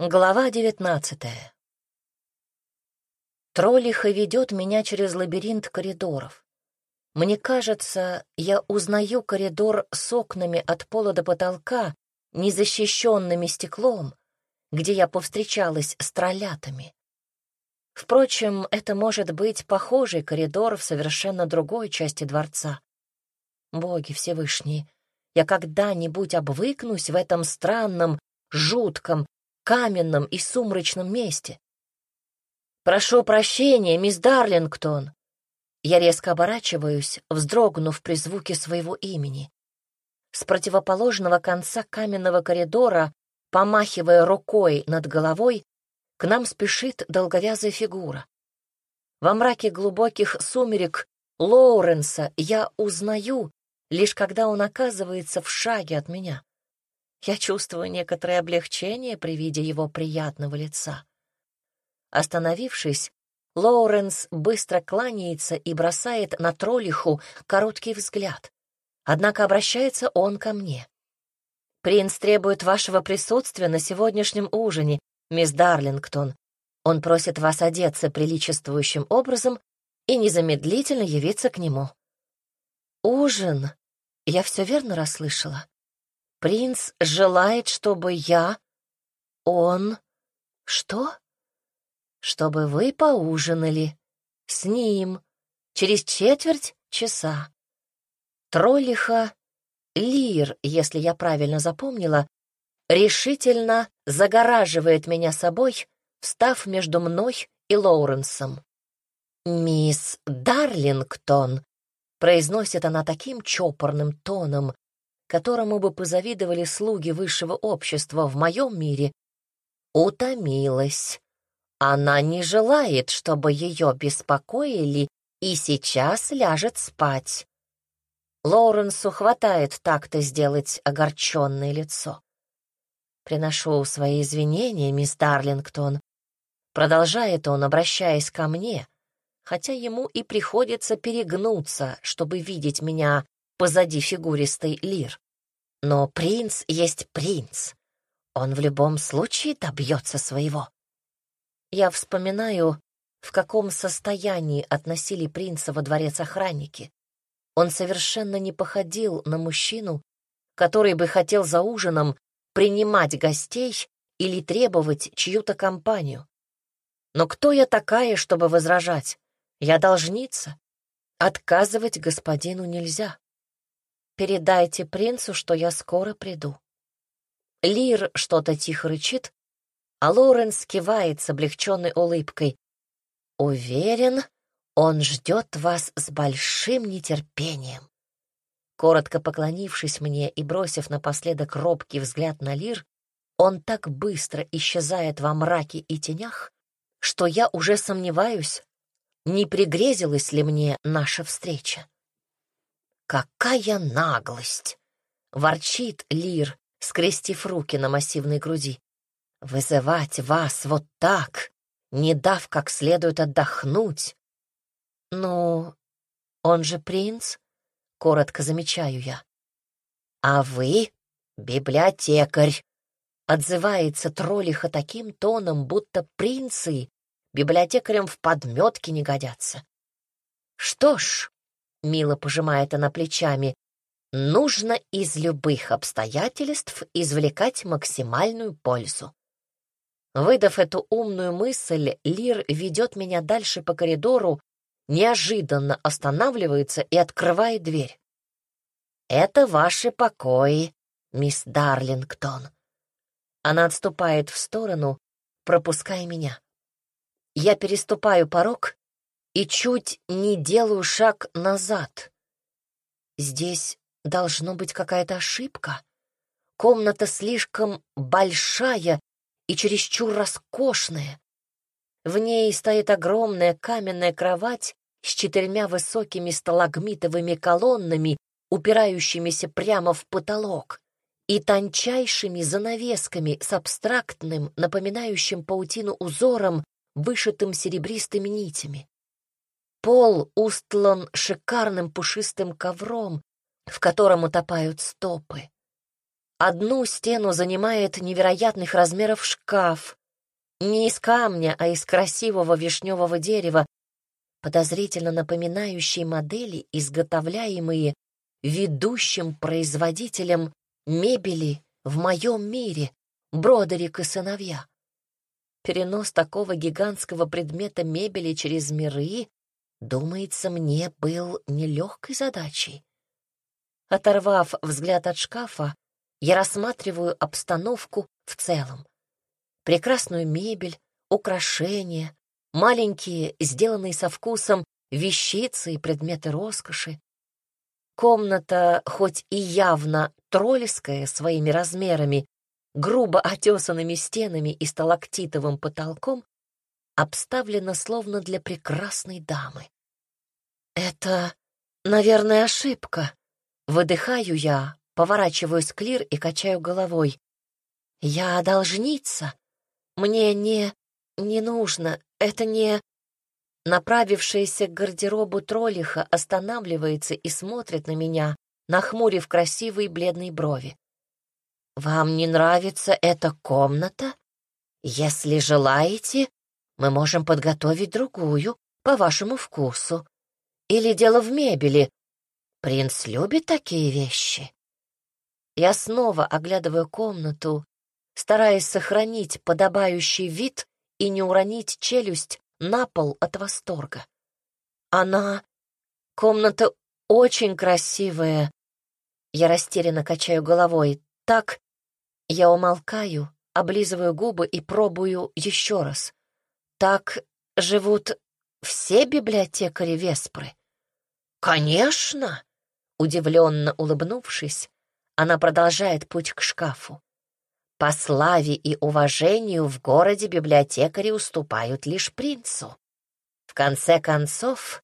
Глава девятнадцатая. Троллиха ведет меня через лабиринт коридоров. Мне кажется, я узнаю коридор с окнами от пола до потолка, незащищенными стеклом, где я повстречалась с троллятами. Впрочем, это может быть похожий коридор в совершенно другой части дворца. Боги Всевышние, я когда-нибудь обвыкнусь в этом странном, жутком, каменном и сумрачном месте. «Прошу прощения, мисс Дарлингтон!» Я резко оборачиваюсь, вздрогнув при звуке своего имени. С противоположного конца каменного коридора, помахивая рукой над головой, к нам спешит долговязая фигура. Во мраке глубоких сумерек Лоуренса я узнаю, лишь когда он оказывается в шаге от меня. Я чувствую некоторое облегчение при виде его приятного лица. Остановившись, Лоуренс быстро кланяется и бросает на троллиху короткий взгляд. Однако обращается он ко мне. «Принц требует вашего присутствия на сегодняшнем ужине, мисс Дарлингтон. Он просит вас одеться приличествующим образом и незамедлительно явиться к нему». «Ужин? Я все верно расслышала?» Принц желает, чтобы я... Он... Что? Чтобы вы поужинали. С ним. Через четверть часа. Троллиха, Лир, если я правильно запомнила, решительно загораживает меня собой, встав между мной и Лоуренсом. «Мисс Дарлингтон», — произносит она таким чопорным тоном, которому бы позавидовали слуги высшего общества в моем мире, утомилась. Она не желает, чтобы ее беспокоили, и сейчас ляжет спать. Лоуренсу хватает так-то сделать огорченное лицо. Приношу свои извинения, мисс Дарлингтон. Продолжает он, обращаясь ко мне, хотя ему и приходится перегнуться, чтобы видеть меня позади фигуристый лир. Но принц есть принц. Он в любом случае добьется своего. Я вспоминаю, в каком состоянии относили принца во дворец охранники. Он совершенно не походил на мужчину, который бы хотел за ужином принимать гостей или требовать чью-то компанию. Но кто я такая, чтобы возражать? Я должница. Отказывать господину нельзя. Передайте принцу, что я скоро приду». Лир что-то тихо рычит, а Лоренс кивает с облегченной улыбкой. «Уверен, он ждет вас с большим нетерпением». Коротко поклонившись мне и бросив напоследок робкий взгляд на Лир, он так быстро исчезает во мраке и тенях, что я уже сомневаюсь, не пригрезилась ли мне наша встреча. «Какая наглость!» — ворчит Лир, скрестив руки на массивной груди. «Вызывать вас вот так, не дав как следует отдохнуть!» «Ну, он же принц?» — коротко замечаю я. «А вы — библиотекарь!» — отзывается троллиха таким тоном, будто принцы библиотекарям в подметке не годятся. «Что ж, — мило пожимает она плечами, — нужно из любых обстоятельств извлекать максимальную пользу. Выдав эту умную мысль, Лир ведет меня дальше по коридору, неожиданно останавливается и открывает дверь. «Это ваши покои, мисс Дарлингтон». Она отступает в сторону, пропуская меня. Я переступаю порог и чуть не делаю шаг назад. Здесь должно быть какая-то ошибка. Комната слишком большая и чересчур роскошная. В ней стоит огромная каменная кровать с четырьмя высокими сталагмитовыми колоннами, упирающимися прямо в потолок, и тончайшими занавесками с абстрактным, напоминающим паутину узором, вышитым серебристыми нитями. Пол устлан шикарным пушистым ковром, в котором утопают стопы. Одну стену занимает невероятных размеров шкаф, не из камня, а из красивого вишневого дерева, подозрительно напоминающие модели, изготовляемые ведущим производителем мебели в моем мире, Бродерик и сыновья. Перенос такого гигантского предмета мебели через миры, думается, мне был нелегкой задачей. Оторвав взгляд от шкафа, я рассматриваю обстановку в целом. Прекрасную мебель, украшения, маленькие, сделанные со вкусом, вещицы и предметы роскоши. Комната, хоть и явно тролльская своими размерами, грубо отесанными стенами и сталактитовым потолком, обставлена словно для прекрасной дамы. Это, наверное, ошибка. Выдыхаю я, поворачиваюсь к и качаю головой. Я должница. Мне не... не нужно. Это не... Направившаяся к гардеробу троллиха останавливается и смотрит на меня, нахмурив красивые бледные брови. «Вам не нравится эта комната? Если желаете, мы можем подготовить другую, по вашему вкусу. Или дело в мебели. Принц любит такие вещи». Я снова оглядываю комнату, стараясь сохранить подобающий вид и не уронить челюсть на пол от восторга. Она... Комната очень красивая. Я растерянно качаю головой. Так... Я умолкаю, облизываю губы и пробую еще раз. Так живут все библиотекари Веспры? Конечно! Удивленно улыбнувшись, она продолжает путь к шкафу. По славе и уважению в городе библиотекари уступают лишь принцу. В конце концов,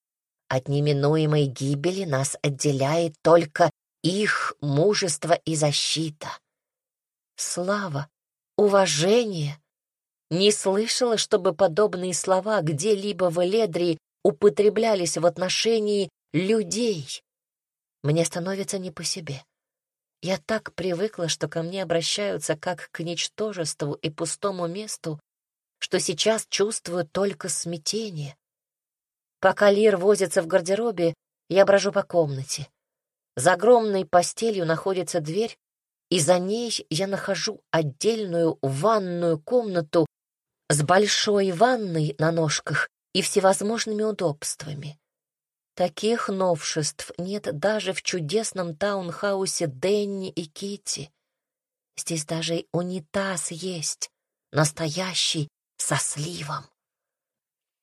от неминуемой гибели нас отделяет только их мужество и защита. Слава, уважение. Не слышала, чтобы подобные слова где-либо в Эледрии употреблялись в отношении людей. Мне становится не по себе. Я так привыкла, что ко мне обращаются как к ничтожеству и пустому месту, что сейчас чувствую только смятение. Пока Лир возится в гардеробе, я брожу по комнате. За огромной постелью находится дверь, и за ней я нахожу отдельную ванную комнату с большой ванной на ножках и всевозможными удобствами. Таких новшеств нет даже в чудесном таунхаусе Денни и Кити. Здесь даже унитаз есть, настоящий, со сливом.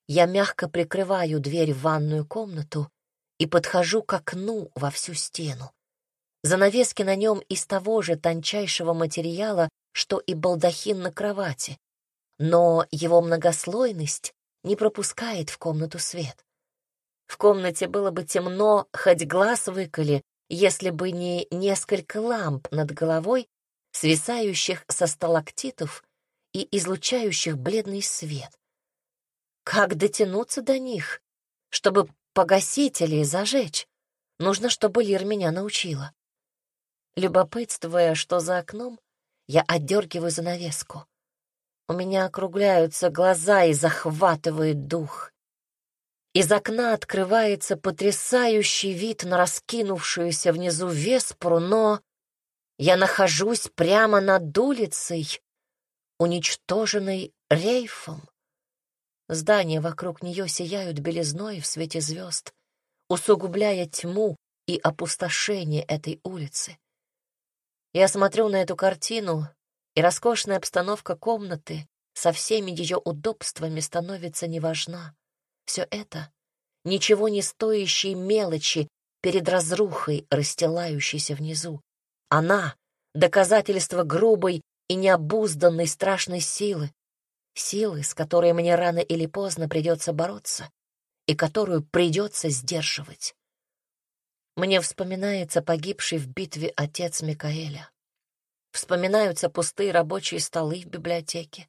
Я мягко прикрываю дверь в ванную комнату и подхожу к окну во всю стену. Занавески на нем из того же тончайшего материала, что и балдахин на кровати, но его многослойность не пропускает в комнату свет. В комнате было бы темно, хоть глаз выколи, если бы не несколько ламп над головой, свисающих со сталактитов и излучающих бледный свет. Как дотянуться до них, чтобы погасить или зажечь? Нужно, чтобы Лир меня научила. Любопытствуя, что за окном, я отдергиваю занавеску. У меня округляются глаза и захватывает дух. Из окна открывается потрясающий вид на раскинувшуюся внизу Веспру, но я нахожусь прямо над улицей, уничтоженной рейфом. Здания вокруг нее сияют белизной в свете звезд, усугубляя тьму и опустошение этой улицы. Я смотрю на эту картину, и роскошная обстановка комнаты со всеми ее удобствами становится неважна. Все это — ничего не стоящие мелочи перед разрухой, расстилающейся внизу. Она — доказательство грубой и необузданной страшной силы, силы, с которой мне рано или поздно придется бороться и которую придется сдерживать. Мне вспоминается погибший в битве отец Микаэля. Вспоминаются пустые рабочие столы в библиотеке.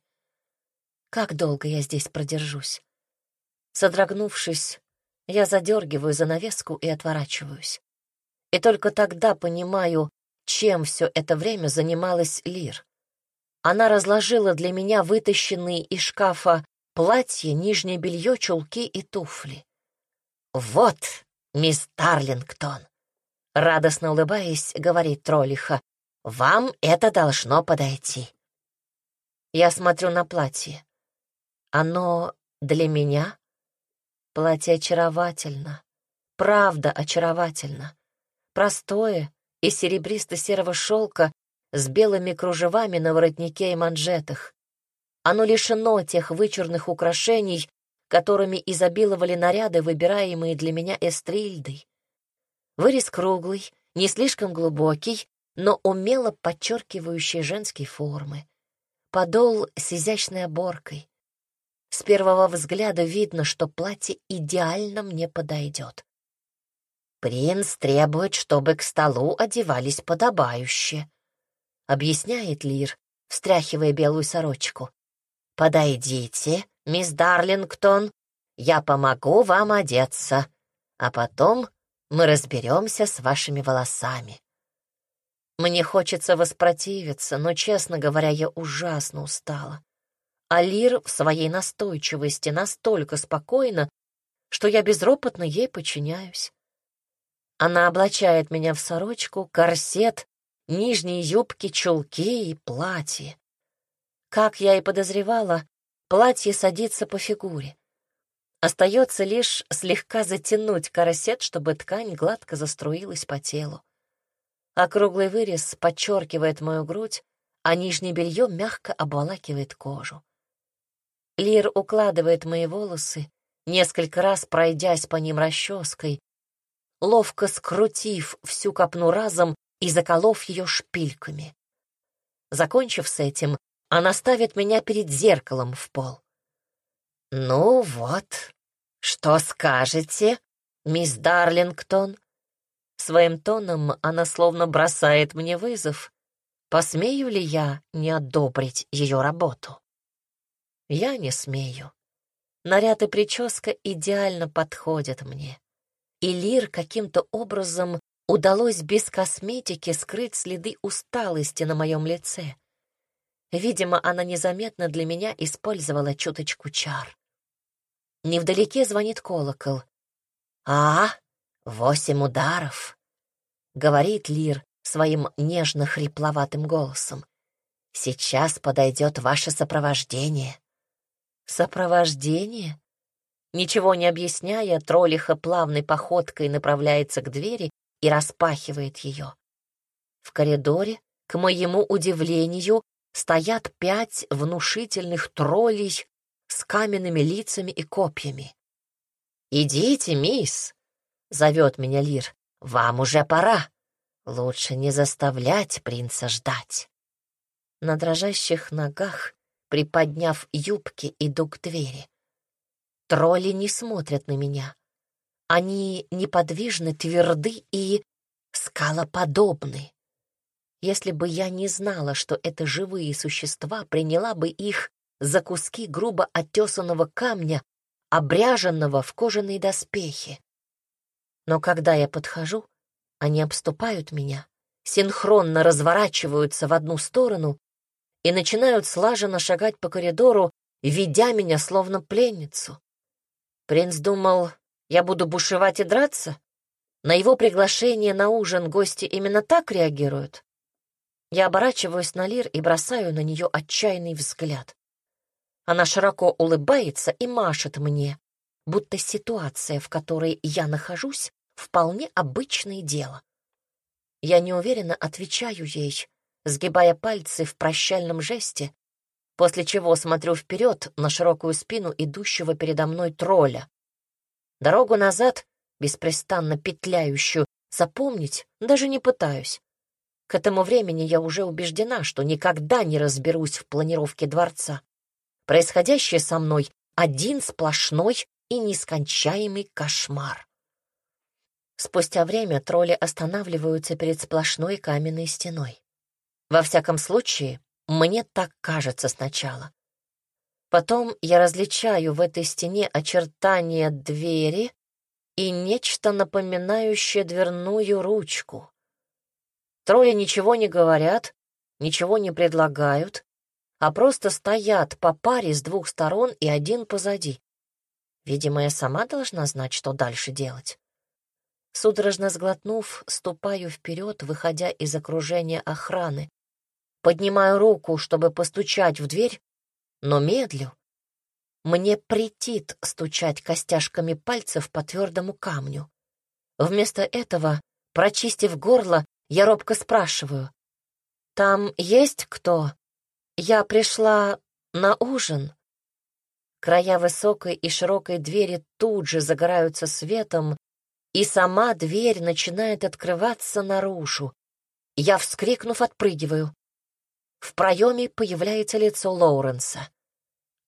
Как долго я здесь продержусь? Содрогнувшись, я задергиваю занавеску и отворачиваюсь. И только тогда понимаю, чем все это время занималась Лир. Она разложила для меня вытащенные из шкафа платье, нижнее белье, чулки и туфли. «Вот, мисс Тарлингтон!» Радостно улыбаясь, говорит Троллиха, «Вам это должно подойти». Я смотрю на платье. Оно для меня? Платье очаровательно. Правда очаровательно. Простое, из серебристо-серого шелка с белыми кружевами на воротнике и манжетах. Оно лишено тех вычурных украшений, которыми изобиловали наряды, выбираемые для меня эстрильдой. Вырез круглый, не слишком глубокий, но умело подчеркивающий женские формы. Подол с изящной оборкой. С первого взгляда видно, что платье идеально мне подойдет. Принц требует, чтобы к столу одевались подобающе, — объясняет Лир, встряхивая белую сорочку. «Подойдите, мисс Дарлингтон, я помогу вам одеться, а потом мы разберемся с вашими волосами». Мне хочется воспротивиться, но, честно говоря, я ужасно устала. А Лир в своей настойчивости настолько спокойна, что я безропотно ей подчиняюсь. Она облачает меня в сорочку, корсет, нижние юбки, чулки и платье. Как я и подозревала, платье садится по фигуре. Остается лишь слегка затянуть корсет, чтобы ткань гладко заструилась по телу. Округлый вырез подчеркивает мою грудь, а нижнее белье мягко обволакивает кожу. Лир укладывает мои волосы, несколько раз пройдясь по ним расческой, ловко скрутив всю копну разом и заколов ее шпильками. Закончив с этим, она ставит меня перед зеркалом в пол. «Ну вот, что скажете, мисс Дарлингтон?» Своим тоном она словно бросает мне вызов. Посмею ли я не одобрить ее работу? Я не смею. Наряд и прическа идеально подходят мне и Лир каким-то образом удалось без косметики скрыть следы усталости на моем лице. Видимо, она незаметно для меня использовала чуточку чар. Невдалеке звонит колокол. «А, восемь ударов!» — говорит Лир своим нежно-хрипловатым голосом. «Сейчас подойдет ваше сопровождение». «Сопровождение?» Ничего не объясняя, троллиха плавной походкой направляется к двери и распахивает ее. В коридоре, к моему удивлению, стоят пять внушительных троллей с каменными лицами и копьями. «Идите, мисс!» — зовет меня Лир. «Вам уже пора. Лучше не заставлять принца ждать». На дрожащих ногах, приподняв юбки, иду к двери. Тролли не смотрят на меня. Они неподвижны, тверды и скалоподобны. Если бы я не знала, что это живые существа, приняла бы их за куски грубо оттесанного камня, обряженного в кожаные доспехи. Но когда я подхожу, они обступают меня, синхронно разворачиваются в одну сторону и начинают слаженно шагать по коридору, ведя меня словно пленницу. Принц думал, я буду бушевать и драться? На его приглашение на ужин гости именно так реагируют? Я оборачиваюсь на Лир и бросаю на нее отчаянный взгляд. Она широко улыбается и машет мне, будто ситуация, в которой я нахожусь, вполне обычное дело. Я неуверенно отвечаю ей, сгибая пальцы в прощальном жесте, после чего смотрю вперед на широкую спину идущего передо мной тролля. Дорогу назад, беспрестанно петляющую, запомнить даже не пытаюсь. К этому времени я уже убеждена, что никогда не разберусь в планировке дворца. Происходящее со мной — один сплошной и нескончаемый кошмар. Спустя время тролли останавливаются перед сплошной каменной стеной. Во всяком случае, мне так кажется сначала. Потом я различаю в этой стене очертания двери и нечто напоминающее дверную ручку. Трое ничего не говорят, ничего не предлагают, а просто стоят по паре с двух сторон и один позади. Видимо, я сама должна знать, что дальше делать. Судорожно сглотнув, ступаю вперед, выходя из окружения охраны. Поднимаю руку, чтобы постучать в дверь, но медлю. Мне претит стучать костяшками пальцев по твердому камню. Вместо этого, прочистив горло, я робко спрашиваю. «Там есть кто? Я пришла на ужин». Края высокой и широкой двери тут же загораются светом, и сама дверь начинает открываться наружу. Я, вскрикнув, отпрыгиваю. В проеме появляется лицо Лоуренса.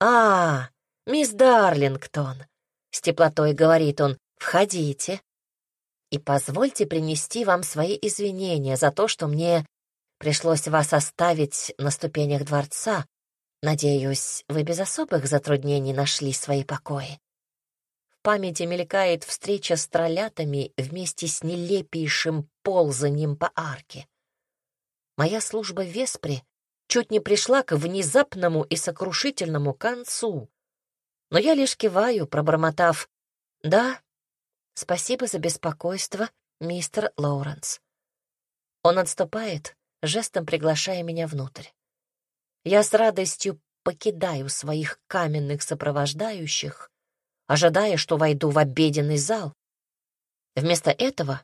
«А, мисс Дарлингтон», — с теплотой говорит он, — «входите и позвольте принести вам свои извинения за то, что мне пришлось вас оставить на ступенях дворца. Надеюсь, вы без особых затруднений нашли свои покои. В памяти мелькает встреча с троллятами вместе с нелепейшим ползанием по арке. Моя служба в Веспре чуть не пришла к внезапному и сокрушительному концу. Но я лишь киваю, пробормотав «Да, Спасибо за беспокойство, мистер Лоуренс. Он отступает, жестом приглашая меня внутрь. Я с радостью покидаю своих каменных сопровождающих, ожидая, что войду в обеденный зал. Вместо этого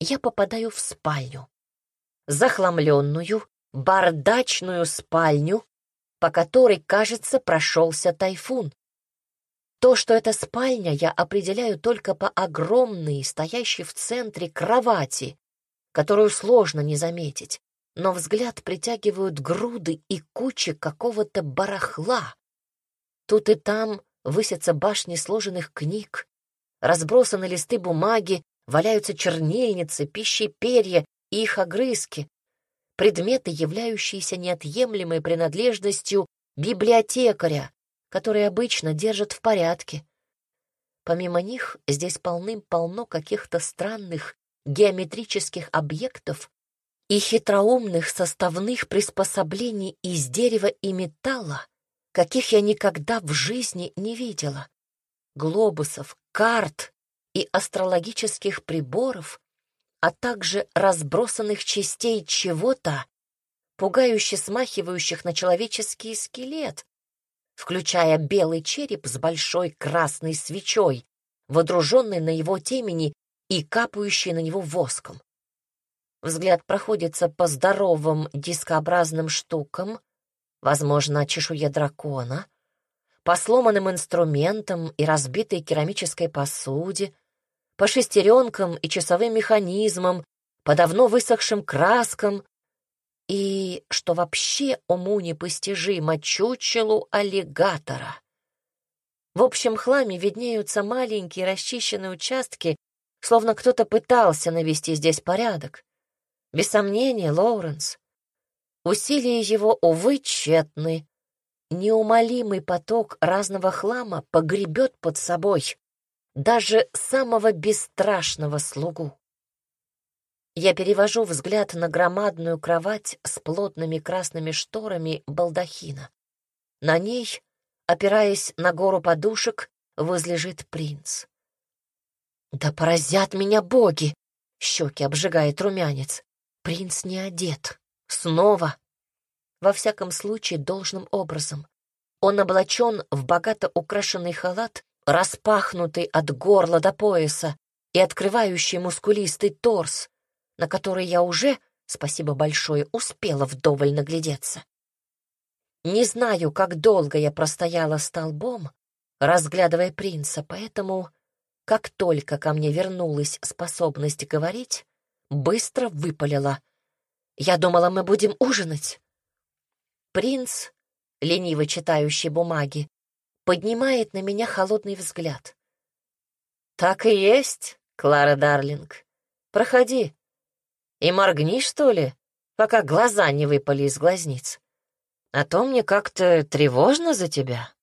я попадаю в спальню. Захламленную, бардачную спальню, по которой, кажется, прошелся тайфун. То, что это спальня, я определяю только по огромной, стоящей в центре кровати, которую сложно не заметить, но взгляд притягивают груды и кучи какого-то барахла. Тут и там высятся башни сложенных книг, разбросаны листы бумаги, валяются чернильницы, пищи перья и их огрызки, предметы, являющиеся неотъемлемой принадлежностью библиотекаря, которые обычно держат в порядке. Помимо них здесь полным-полно каких-то странных геометрических объектов и хитроумных составных приспособлений из дерева и металла, каких я никогда в жизни не видела. Глобусов, карт и астрологических приборов, а также разбросанных частей чего-то, пугающе смахивающих на человеческий скелет, включая белый череп с большой красной свечой, водруженной на его темени и капающей на него воском. Взгляд проходится по здоровым дискообразным штукам, возможно, чешуе дракона, по сломанным инструментам и разбитой керамической посуде, по шестеренкам и часовым механизмам, по давно высохшим краскам, и, что вообще уму непостижимо, чучелу аллигатора. В общем хламе виднеются маленькие расчищенные участки, словно кто-то пытался навести здесь порядок. Без сомнения, Лоуренс. Усилия его, увы, тщетны. Неумолимый поток разного хлама погребет под собой даже самого бесстрашного слугу. Я перевожу взгляд на громадную кровать с плотными красными шторами балдахина. На ней, опираясь на гору подушек, возлежит принц. «Да поразят меня боги!» — щеки обжигает румянец. «Принц не одет. Снова!» Во всяком случае, должным образом. Он облачен в богато украшенный халат, распахнутый от горла до пояса и открывающий мускулистый торс, на который я уже, спасибо большое, успела вдоволь наглядеться. Не знаю, как долго я простояла столбом, разглядывая принца, поэтому, как только ко мне вернулась способность говорить, быстро выпалила. Я думала, мы будем ужинать. Принц, лениво читающий бумаги, поднимает на меня холодный взгляд. «Так и есть, Клара Дарлинг. Проходи, и моргни, что ли, пока глаза не выпали из глазниц. А то мне как-то тревожно за тебя.